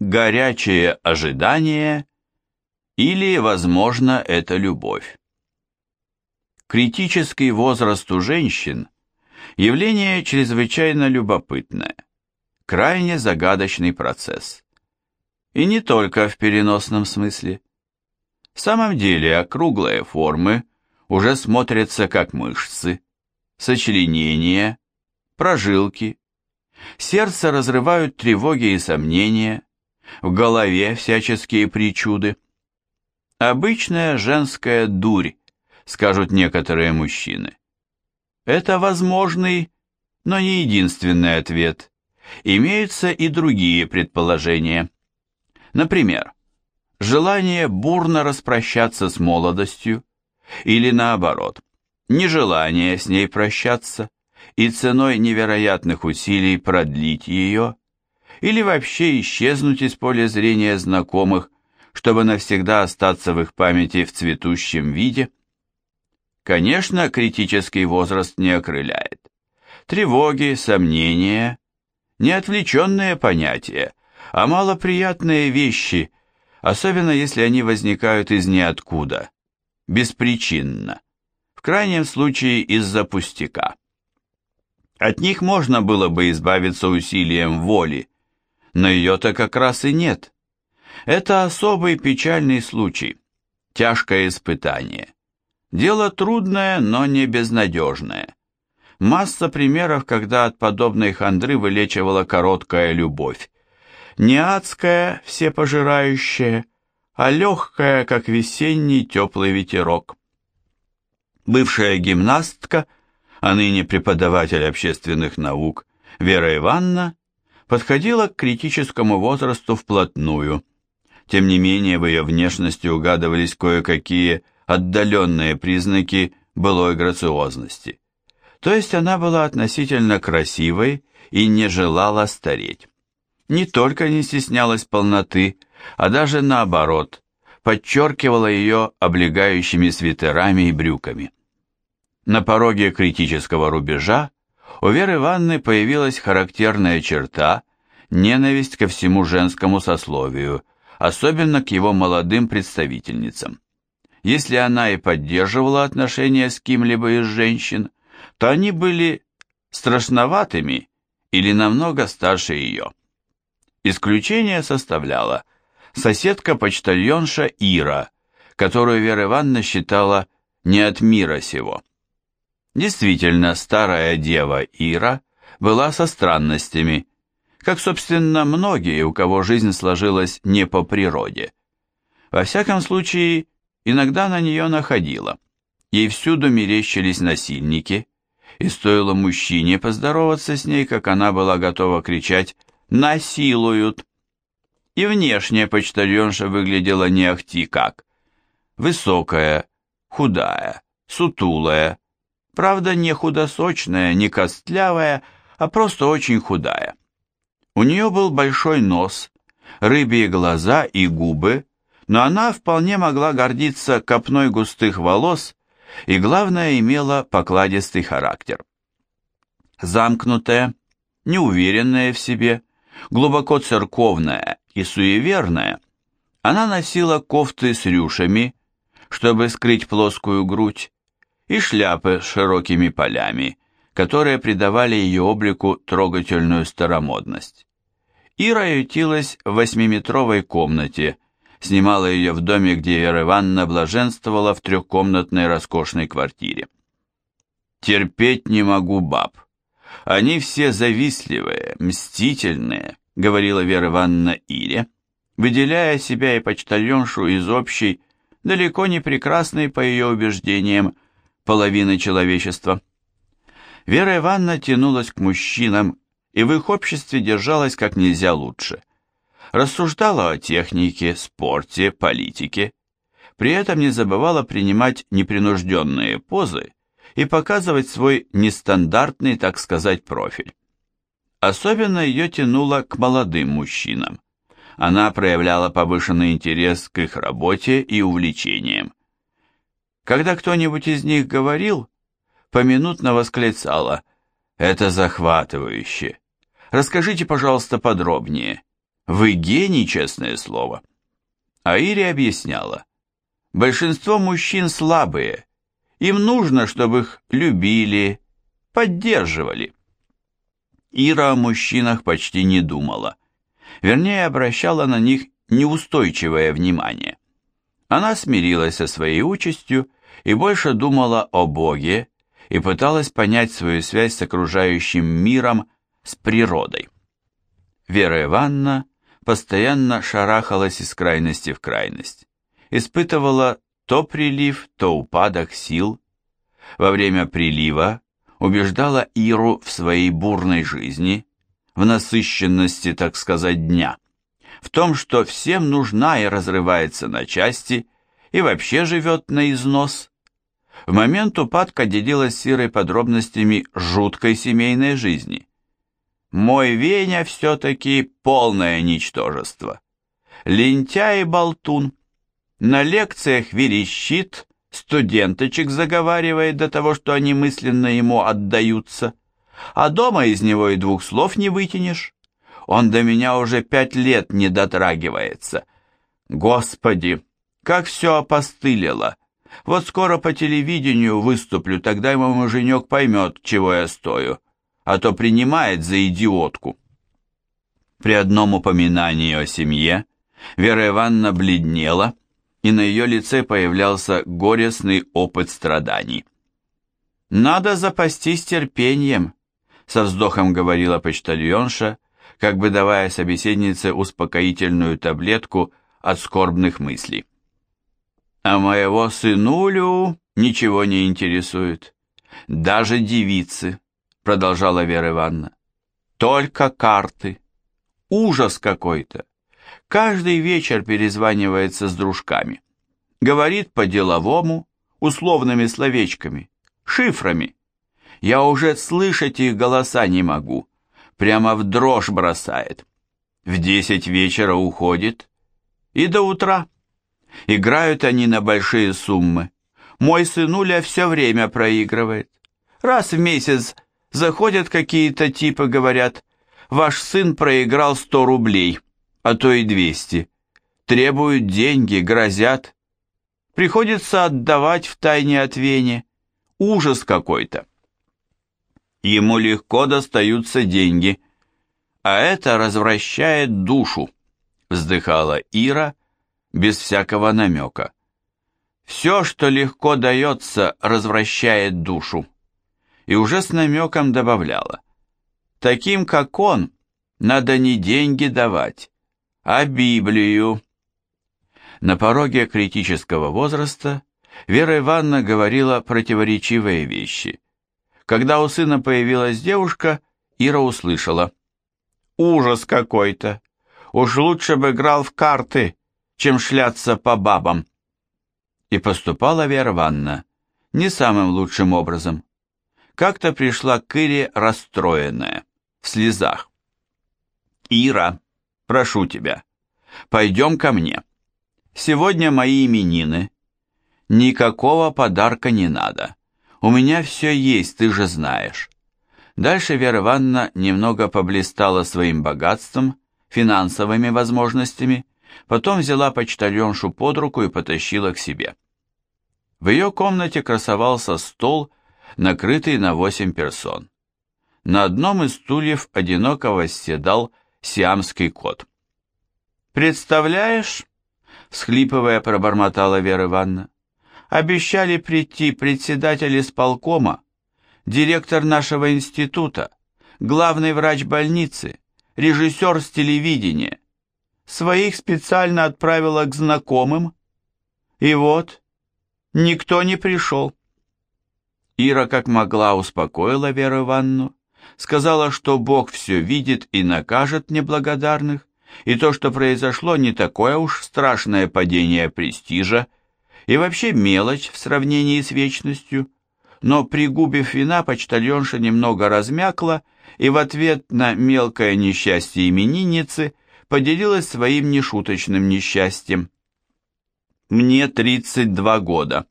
горячее ожидание или, возможно, это любовь. Критический возраст у женщин – явление чрезвычайно любопытное, крайне загадочный процесс. И не только в переносном смысле. В самом деле округлые формы уже смотрятся как мышцы, сочленения, прожилки. Сердце разрывают тревоги и сомнения, в голове всяческие причуды. Обычная женская дурь, скажут некоторые мужчины. Это возможный, но не единственный ответ. Имеются и другие предположения. Например, желание бурно распрощаться с молодостью, или наоборот, нежелание с ней прощаться и ценой невероятных усилий продлить ее, или вообще исчезнуть из поля зрения знакомых, чтобы навсегда остаться в их памяти в цветущем виде – Конечно, критический возраст не окрыляет. Тревоги, сомнения – не отвлеченные понятия, а малоприятные вещи, особенно если они возникают из ниоткуда, беспричинно, в крайнем случае из-за пустяка. От них можно было бы избавиться усилием воли, но ее-то как раз и нет. Это особый печальный случай, тяжкое испытание. Дело трудное, но не безнадежное. Масса примеров, когда от подобной хандры вылечивала короткая любовь. Не адская, всепожирающая, а легкая, как весенний теплый ветерок. Бывшая гимнастка, а ныне преподаватель общественных наук, Вера Ивановна, подходила к критическому возрасту вплотную. Тем не менее, в ее внешности угадывались кое-какие отдаленные признаки былой грациозности. То есть она была относительно красивой и не желала стареть. Не только не стеснялась полноты, а даже наоборот, подчеркивала ее облегающими свитерами и брюками. На пороге критического рубежа у Веры Ивановны появилась характерная черта – ненависть ко всему женскому сословию, особенно к его молодым представительницам. Если она и поддерживала отношения с кем-либо из женщин, то они были страшноватыми или намного старше ее. Исключение составляла соседка-почтальонша Ира, которую Вера Ивановна считала не от мира сего. Действительно, старая дева Ира была со странностями, как, собственно, многие, у кого жизнь сложилась не по природе. Во всяком случае, иногда на нее находила. Ей всюду мерещились насильники, и стоило мужчине поздороваться с ней, как она была готова кричать «Насилуют!». И внешне почтальонша выглядела не ахти как. Высокая, худая, сутулая, правда не худосочная, не костлявая, а просто очень худая. У нее был большой нос, рыбьи глаза и губы, но она вполне могла гордиться копной густых волос и, главное, имела покладистый характер. Замкнутая, неуверенная в себе, глубоко церковная и суеверная, она носила кофты с рюшами, чтобы скрыть плоскую грудь, и шляпы с широкими полями, которые придавали ее облику трогательную старомодность. Ира ютилась в восьмиметровой комнате, снимала ее в доме, где Вера Ивановна блаженствовала в трехкомнатной роскошной квартире. «Терпеть не могу баб. Они все завистливые, мстительные», — говорила Вера Ивановна Ире, выделяя себя и почтальоншу из общей, далеко не прекрасной, по ее убеждениям, половины человечества. Вера Ивановна тянулась к мужчинам и в их обществе держалась как нельзя лучше рассуждала о технике, спорте, политике, при этом не забывала принимать непринужденные позы и показывать свой нестандартный, так сказать, профиль. Особенно ее тянуло к молодым мужчинам. Она проявляла повышенный интерес к их работе и увлечениям. Когда кто-нибудь из них говорил, поминутно восклицала «Это захватывающе! Расскажите, пожалуйста, подробнее!» Вы гений, честное слово. А Ире объясняла. Большинство мужчин слабые. Им нужно, чтобы их любили, поддерживали. Ира о мужчинах почти не думала. Вернее, обращала на них неустойчивое внимание. Она смирилась со своей участью и больше думала о Боге и пыталась понять свою связь с окружающим миром, с природой. Вера Ивановна постоянно шарахалась из крайности в крайность, испытывала то прилив, то упадок сил. Во время прилива убеждала Иру в своей бурной жизни, в насыщенности, так сказать, дня, в том, что всем нужна и разрывается на части, и вообще живет на износ. В момент упадка делилась с Ирой подробностями жуткой семейной жизни. Мой Веня все-таки полное ничтожество. Лентяй и болтун. На лекциях верещит, студенточек заговаривает до того, что они мысленно ему отдаются. А дома из него и двух слов не вытянешь. Он до меня уже пять лет не дотрагивается. Господи, как все опостылило. Вот скоро по телевидению выступлю, тогда ему муженек поймет, чего я стою а то принимает за идиотку. При одном упоминании о семье Вера Ивановна бледнела, и на ее лице появлялся горестный опыт страданий. «Надо запастись терпением», — со вздохом говорила почтальонша, как бы давая собеседнице успокоительную таблетку от скорбных мыслей. «А моего сынулю ничего не интересует, даже девицы продолжала Вера Ивановна. Только карты. Ужас какой-то. Каждый вечер перезванивается с дружками. Говорит по-деловому, условными словечками, шифрами. Я уже слышать их голоса не могу. Прямо в дрожь бросает. В десять вечера уходит. И до утра. Играют они на большие суммы. Мой сынуля все время проигрывает. Раз в месяц Заходят какие-то типы, говорят, ваш сын проиграл 100 рублей, а то и 200. Требуют деньги, грозят. Приходится отдавать в тайне от Вени. Ужас какой-то. Ему легко достаются деньги, а это развращает душу, вздыхала Ира без всякого намека. Все, что легко дается, развращает душу и уже с намеком добавляла. Таким, как он, надо не деньги давать, а Библию. На пороге критического возраста Вера Ивановна говорила противоречивые вещи. Когда у сына появилась девушка, Ира услышала. «Ужас какой-то! Уж лучше бы играл в карты, чем шляться по бабам!» И поступала Вера Ивановна не самым лучшим образом как-то пришла к Ире расстроенная, в слезах. «Ира, прошу тебя, пойдем ко мне. Сегодня мои именины. Никакого подарка не надо. У меня все есть, ты же знаешь». Дальше Вера Ивановна немного поблистала своим богатством, финансовыми возможностями, потом взяла почтальоншу под руку и потащила к себе. В ее комнате красовался стол накрытый на восемь персон. На одном из стульев одиноко восседал сиамский кот. «Представляешь?» — схлипывая, пробормотала Вера Ивановна. «Обещали прийти председатель исполкома, директор нашего института, главный врач больницы, режиссер с телевидения. Своих специально отправила к знакомым. И вот, никто не пришел. Ира как могла успокоила Веру Ивановну, сказала, что Бог все видит и накажет неблагодарных, и то, что произошло, не такое уж страшное падение престижа, и вообще мелочь в сравнении с вечностью, но пригубив вина, почтальонша немного размякла и в ответ на мелкое несчастье именинницы поделилась своим нешуточным несчастьем. «Мне 32 года»,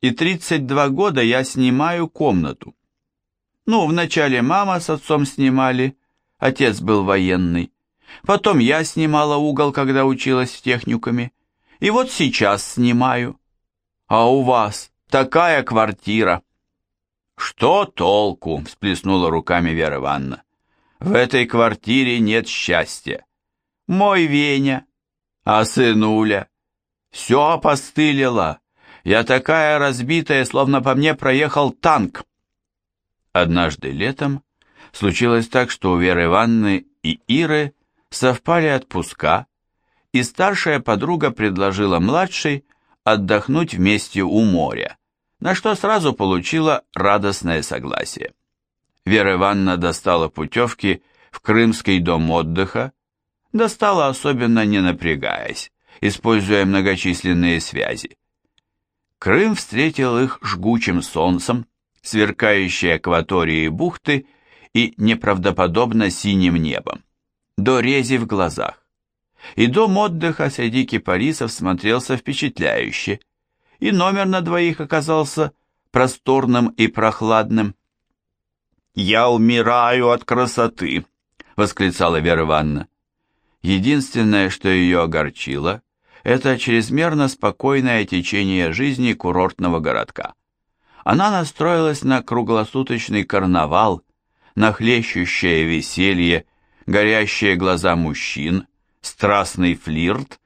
и 32 года я снимаю комнату. Ну, вначале мама с отцом снимали, отец был военный. Потом я снимала угол, когда училась в техникуме. И вот сейчас снимаю. А у вас такая квартира. Что толку, всплеснула руками Вера Ивановна. В этой квартире нет счастья. Мой Веня, а сынуля. Все опостылило. Я такая разбитая, словно по мне проехал танк. Однажды летом случилось так, что у Веры Ивановны и Иры совпали отпуска, и старшая подруга предложила младшей отдохнуть вместе у моря, на что сразу получила радостное согласие. Вера Ивановна достала путевки в Крымский дом отдыха, достала особенно не напрягаясь, используя многочисленные связи. Крым встретил их жгучим солнцем, сверкающей акваторией бухты и неправдоподобно синим небом, до рези в глазах. И дом отдыха среди кипарисов смотрелся впечатляюще, и номер на двоих оказался просторным и прохладным. «Я умираю от красоты!» — восклицала Вера Ивановна. Единственное, что ее огорчило, это чрезмерно спокойное течение жизни курортного городка. Она настроилась на круглосуточный карнавал, на хлещущее веселье, горящие глаза мужчин, страстный флирт,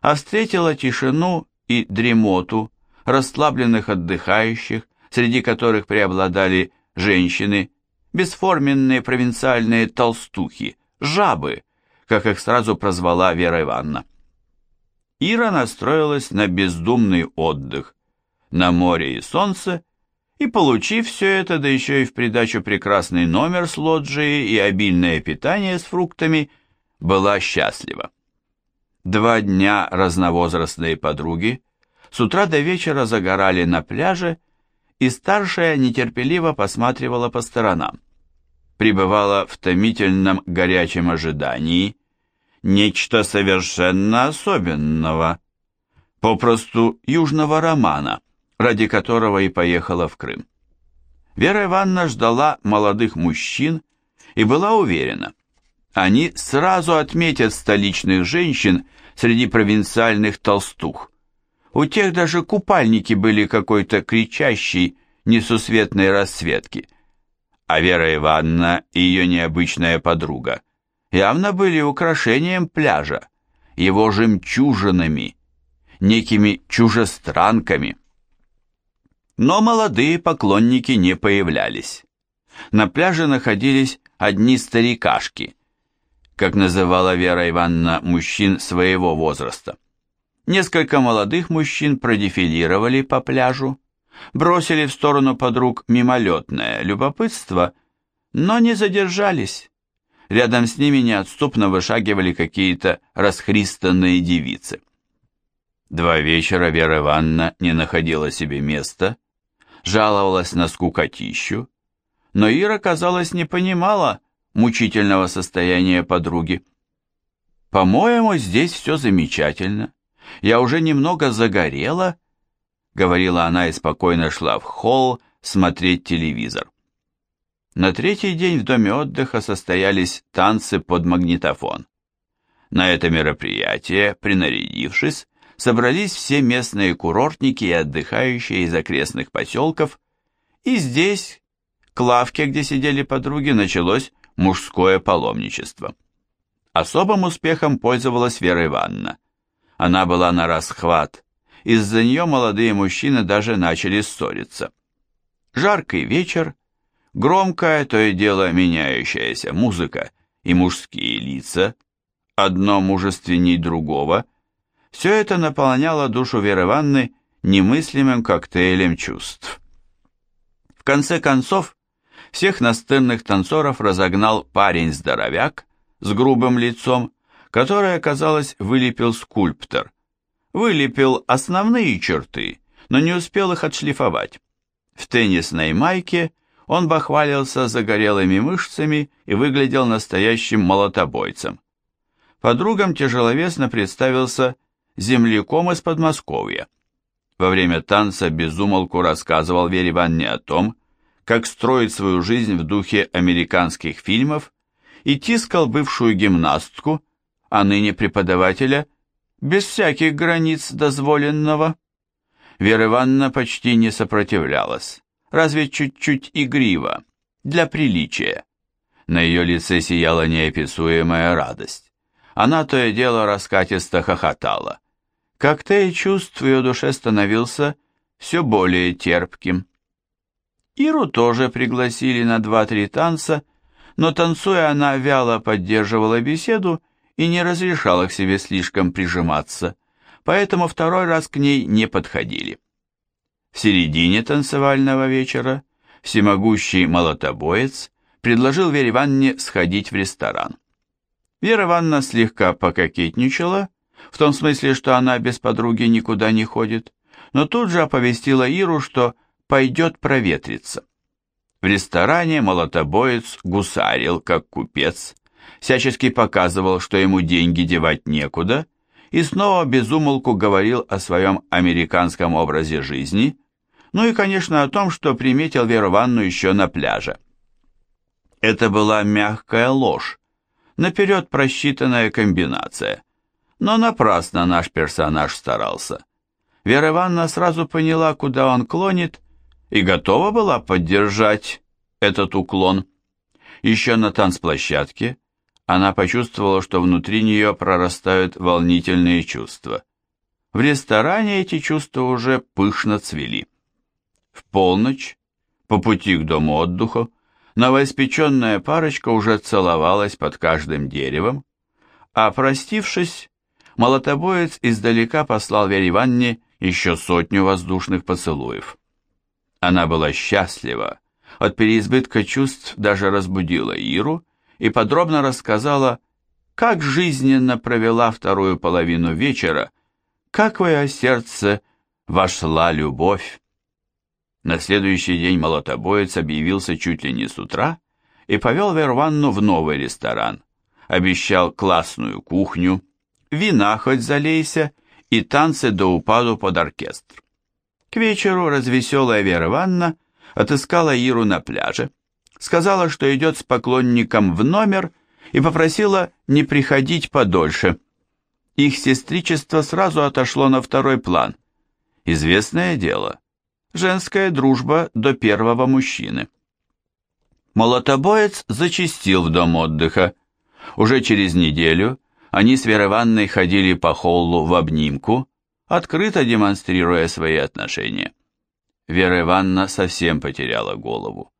а встретила тишину и дремоту, расслабленных отдыхающих, среди которых преобладали женщины, бесформенные провинциальные толстухи, жабы, как их сразу прозвала Вера Ивановна. Ира настроилась на бездумный отдых, на море и солнце, и, получив все это, да еще и в придачу прекрасный номер с лоджией и обильное питание с фруктами, была счастлива. Два дня разновозрастные подруги с утра до вечера загорали на пляже, и старшая нетерпеливо посматривала по сторонам. Пребывала в томительном горячем ожидании, нечто совершенно особенного, попросту южного романа, ради которого и поехала в Крым. Вера Ивановна ждала молодых мужчин и была уверена, они сразу отметят столичных женщин среди провинциальных толстух. У тех даже купальники были какой-то кричащей, несусветной расцветки. А Вера Ивановна и ее необычная подруга явно были украшением пляжа, его жемчужинами, некими чужестранками. Но молодые поклонники не появлялись. На пляже находились одни старикашки, как называла Вера Ивановна мужчин своего возраста. Несколько молодых мужчин продефилировали по пляжу, бросили в сторону подруг мимолетное любопытство, но не задержались. Рядом с ними неотступно вышагивали какие-то расхристанные девицы. Два вечера Вера Ивановна не находила себе места, жаловалась на скукотищу, но Ира, казалось, не понимала мучительного состояния подруги. «По-моему, здесь все замечательно. Я уже немного загорела», — говорила она и спокойно шла в холл смотреть телевизор. На третий день в доме отдыха состоялись танцы под магнитофон. На это мероприятие, принарядившись, собрались все местные курортники и отдыхающие из окрестных поселков, и здесь, к лавке, где сидели подруги, началось мужское паломничество. Особым успехом пользовалась Вера Ивановна. Она была на расхват, из-за нее молодые мужчины даже начали ссориться. Жаркий вечер, Громкая, то и дело меняющаяся музыка и мужские лица, одно мужественней другого, все это наполняло душу Веры Ванны немыслимым коктейлем чувств. В конце концов, всех настырных танцоров разогнал парень-здоровяк с грубым лицом, который, оказалось, вылепил скульптор. Вылепил основные черты, но не успел их отшлифовать. В теннисной майке – он бахвалился загорелыми мышцами и выглядел настоящим молотобойцем. Подругам тяжеловесно представился земляком из Подмосковья. Во время танца безумолку рассказывал Вере Ивановне о том, как строить свою жизнь в духе американских фильмов и тискал бывшую гимнастку, а ныне преподавателя, без всяких границ дозволенного. Вера Ивановна почти не сопротивлялась, разве чуть-чуть игриво, для приличия. На ее лице сияла неописуемая радость. Она то и дело раскатисто хохотала. Коктейль чувств в ее душе становился все более терпким. Иру тоже пригласили на два-три танца, но танцуя она вяло поддерживала беседу и не разрешала к себе слишком прижиматься, поэтому второй раз к ней не подходили. В середине танцевального вечера всемогущий молотобоец предложил Вере Ивановне сходить в ресторан. Вера Ивановна слегка пококетничала, в том смысле, что она без подруги никуда не ходит, но тут же оповестила Иру, что пойдет проветриться. В ресторане молотобоец гусарил, как купец, всячески показывал, что ему деньги девать некуда, и снова безумолку говорил о своем американском образе жизни, ну и, конечно, о том, что приметил Веру Ванну еще на пляже. Это была мягкая ложь, наперед просчитанная комбинация, но напрасно наш персонаж старался. Вера Ивановна сразу поняла, куда он клонит, и готова была поддержать этот уклон. Еще на танцплощадке она почувствовала, что внутри нее прорастают волнительные чувства. В ресторане эти чувства уже пышно цвели. В полночь, по пути к дому отдыха, новоиспеченная парочка уже целовалась под каждым деревом, а, простившись, молотобоец издалека послал Вере Ивановне еще сотню воздушных поцелуев. Она была счастлива, от переизбытка чувств даже разбудила Иру и подробно рассказала, как жизненно провела вторую половину вечера, как в ее сердце вошла любовь. На следующий день молотобоец объявился чуть ли не с утра и повел Верванну в новый ресторан. Обещал классную кухню, вина хоть залейся и танцы до упаду под оркестр. К вечеру развеселая Вера Ивановна отыскала Иру на пляже, сказала, что идет с поклонником в номер и попросила не приходить подольше. Их сестричество сразу отошло на второй план. Известное дело, женская дружба до первого мужчины. Молотобоец зачастил в дом отдыха. Уже через неделю они с Верой Ивановной ходили по холлу в обнимку, открыто демонстрируя свои отношения. Вера Ивановна совсем потеряла голову.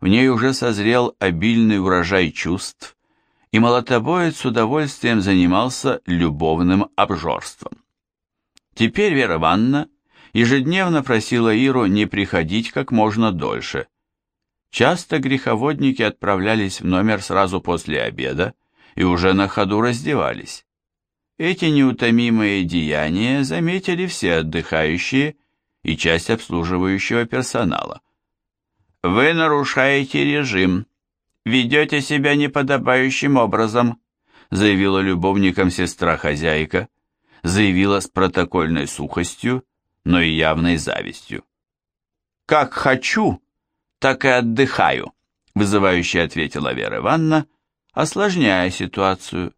В ней уже созрел обильный урожай чувств, и молотобоец с удовольствием занимался любовным обжорством. Теперь Вера Ивановна ежедневно просила Иру не приходить как можно дольше. Часто греховодники отправлялись в номер сразу после обеда и уже на ходу раздевались. Эти неутомимые деяния заметили все отдыхающие и часть обслуживающего персонала. «Вы нарушаете режим, ведете себя неподобающим образом», заявила любовникам сестра-хозяйка, заявила с протокольной сухостью, но и явной завистью. «Как хочу, так и отдыхаю», вызывающе ответила Вера Ивановна, осложняя ситуацию.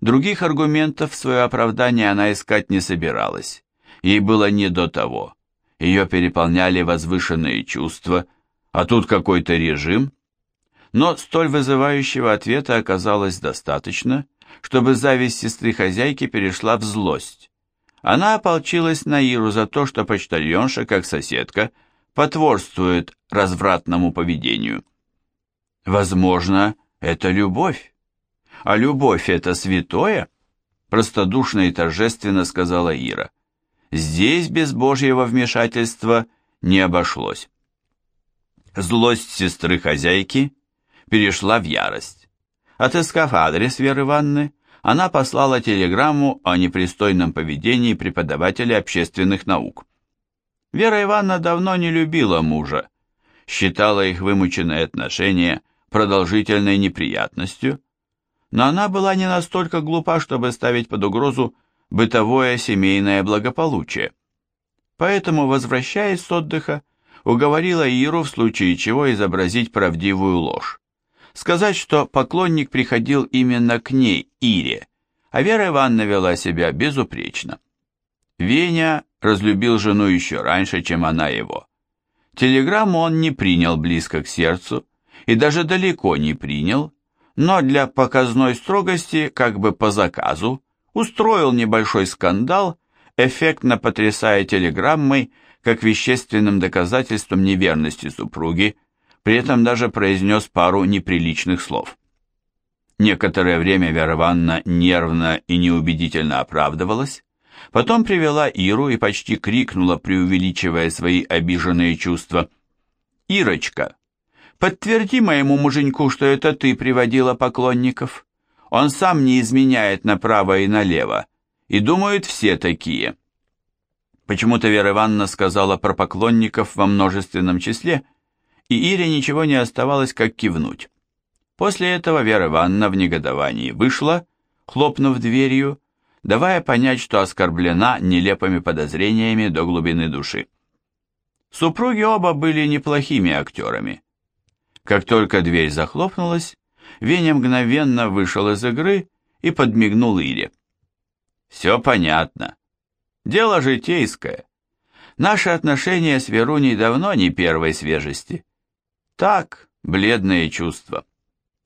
Других аргументов в свое оправдание она искать не собиралась. Ей было не до того. Ее переполняли возвышенные чувства, а тут какой-то режим. Но столь вызывающего ответа оказалось достаточно, чтобы зависть сестры-хозяйки перешла в злость. Она ополчилась на Иру за то, что почтальонша, как соседка, потворствует развратному поведению. Возможно, это любовь. А любовь это святое? Простодушно и торжественно сказала Ира. Здесь без Божьего вмешательства не обошлось. Злость сестры-хозяйки перешла в ярость. Отыскав адрес Веры Ивановны, она послала телеграмму о непристойном поведении преподавателя общественных наук. Вера Ивановна давно не любила мужа, считала их вымученные отношения продолжительной неприятностью, но она была не настолько глупа, чтобы ставить под угрозу бытовое семейное благополучие. Поэтому, возвращаясь с отдыха, уговорила Иру в случае чего изобразить правдивую ложь. сказать, что поклонник приходил именно к ней, Ире, а Вера Ивановна вела себя безупречно. Веня разлюбил жену еще раньше, чем она его. Телеграмму он не принял близко к сердцу и даже далеко не принял, но для показной строгости, как бы по заказу, устроил небольшой скандал, эффектно потрясая телеграммой, как вещественным доказательством неверности супруги, при этом даже произнес пару неприличных слов. Некоторое время Вера Ивановна нервно и неубедительно оправдывалась, потом привела Иру и почти крикнула, преувеличивая свои обиженные чувства. «Ирочка, подтверди моему муженьку, что это ты приводила поклонников. Он сам не изменяет направо и налево, и думают все такие». Почему-то Вера Ивановна сказала про поклонников во множественном числе, и Ире ничего не оставалось, как кивнуть. После этого Вера Ивановна в негодовании вышла, хлопнув дверью, давая понять, что оскорблена нелепыми подозрениями до глубины души. Супруги оба были неплохими актерами. Как только дверь захлопнулась, Веня мгновенно вышел из игры и подмигнул Ире. «Все понятно. Дело житейское. Наши отношения с Веруней давно не первой свежести. Так, бледные чувства.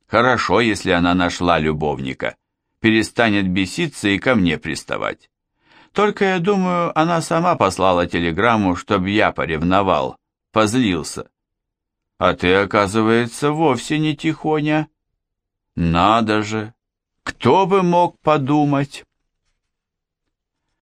Хорошо, если она нашла любовника. Перестанет беситься и ко мне приставать. Только я думаю, она сама послала телеграмму, чтобы я поревновал, позлился. А ты, оказывается, вовсе не тихоня. Надо же, кто бы мог подумать...